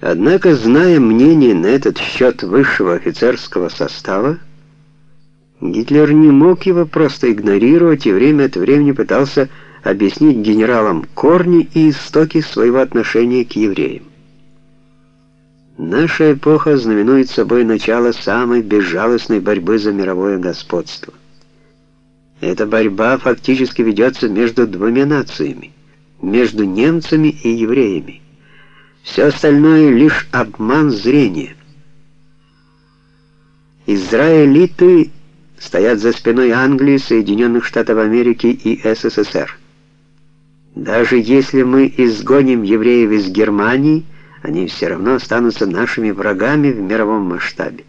Однако, зная мнение на этот счет высшего офицерского состава, Гитлер не мог его просто игнорировать и время от времени пытался объяснить генералам корни и истоки своего отношения к евреям. Наша эпоха знаменует собой начало самой безжалостной борьбы за мировое господство. Эта борьба фактически ведется между двумя нациями, между немцами и евреями. Все остальное лишь обман зрения. Израилиты стоят за спиной Англии, Соединенных Штатов Америки и СССР. Даже если мы изгоним евреев из Германии, они все равно останутся нашими врагами в мировом масштабе.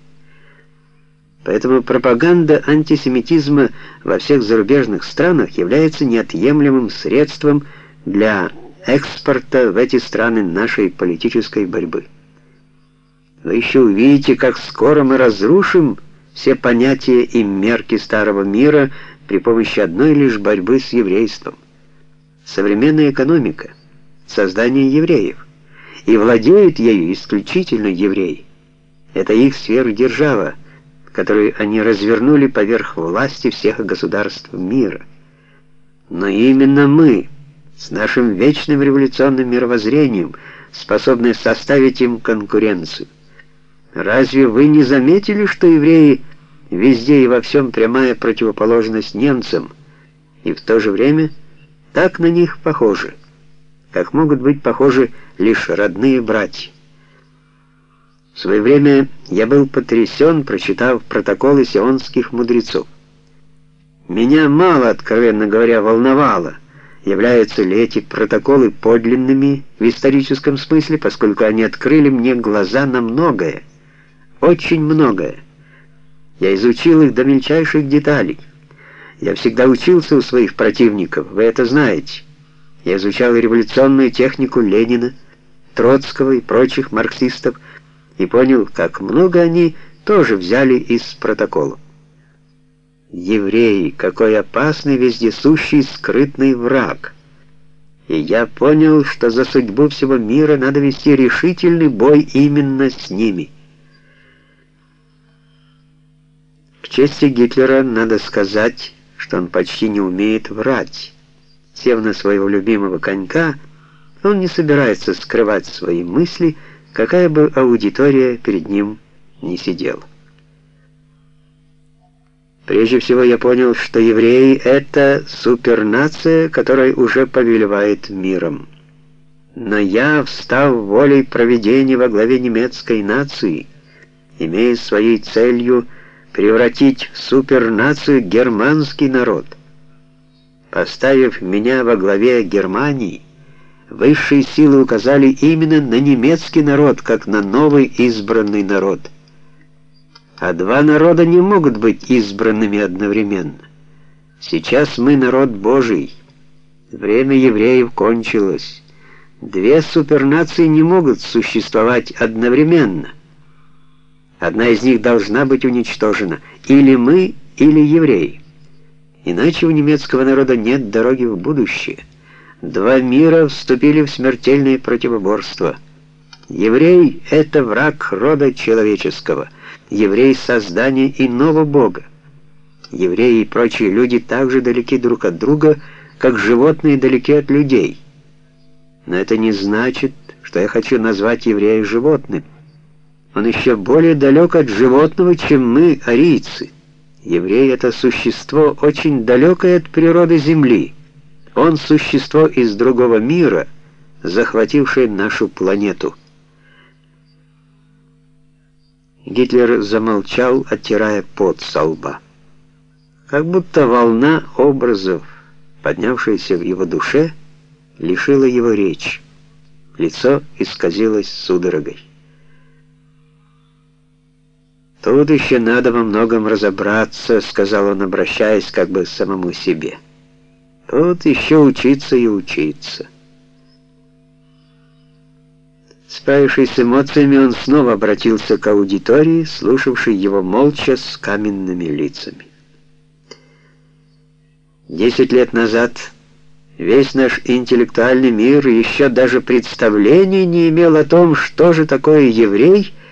Поэтому пропаганда антисемитизма во всех зарубежных странах является неотъемлемым средством для экспорта в эти страны нашей политической борьбы. Вы еще увидите, как скоро мы разрушим все понятия и мерки старого мира при помощи одной лишь борьбы с еврейством. Современная экономика, создание евреев, и владеют ею исключительно евреи. Это их сверхдержава, которую они развернули поверх власти всех государств мира. Но именно мы, с нашим вечным революционным мировоззрением, способны составить им конкуренцию. Разве вы не заметили, что евреи везде и во всем прямая противоположность немцам, и в то же время так на них похожи, как могут быть похожи лишь родные братья? В свое время я был потрясен, прочитав протоколы сионских мудрецов. Меня мало, откровенно говоря, волновало — являются ли эти протоколы подлинными в историческом смысле, поскольку они открыли мне глаза на многое, очень многое. Я изучил их до мельчайших деталей. Я всегда учился у своих противников, вы это знаете. Я изучал революционную технику Ленина, Троцкого и прочих марксистов и понял, как много они тоже взяли из протоколов. Евреи, какой опасный, вездесущий, скрытный враг. И я понял, что за судьбу всего мира надо вести решительный бой именно с ними. К чести Гитлера надо сказать, что он почти не умеет врать. Сев на своего любимого конька, он не собирается скрывать свои мысли, какая бы аудитория перед ним не сидела. Прежде всего я понял, что евреи — это супернация, которая уже повелевает миром. Но я, встав волей проведения во главе немецкой нации, имея своей целью превратить в супернацию германский народ. Поставив меня во главе Германии, высшие силы указали именно на немецкий народ, как на новый избранный народ — а два народа не могут быть избранными одновременно. Сейчас мы народ Божий. Время евреев кончилось. Две супернации не могут существовать одновременно. Одна из них должна быть уничтожена. Или мы, или евреи. Иначе у немецкого народа нет дороги в будущее. Два мира вступили в смертельное противоборство. Еврей — это враг рода человеческого — еврей — создание иного Бога. Евреи и прочие люди так же далеки друг от друга, как животные далеки от людей. Но это не значит, что я хочу назвать еврея животным. Он еще более далек от животного, чем мы, арийцы. Еврей — это существо, очень далекое от природы Земли. Он — существо из другого мира, захватившее нашу планету. Гитлер замолчал, оттирая пот со лба. Как будто волна образов, поднявшаяся в его душе, лишила его речи. Лицо исказилось судорогой. «Тут еще надо во многом разобраться», — сказал он, обращаясь как бы к самому себе. «Тут еще учиться и учиться». Справившись с эмоциями, он снова обратился к аудитории, слушавшей его молча с каменными лицами. Десять лет назад Весь наш интеллектуальный мир еще даже представления не имел о том, что же такое еврей –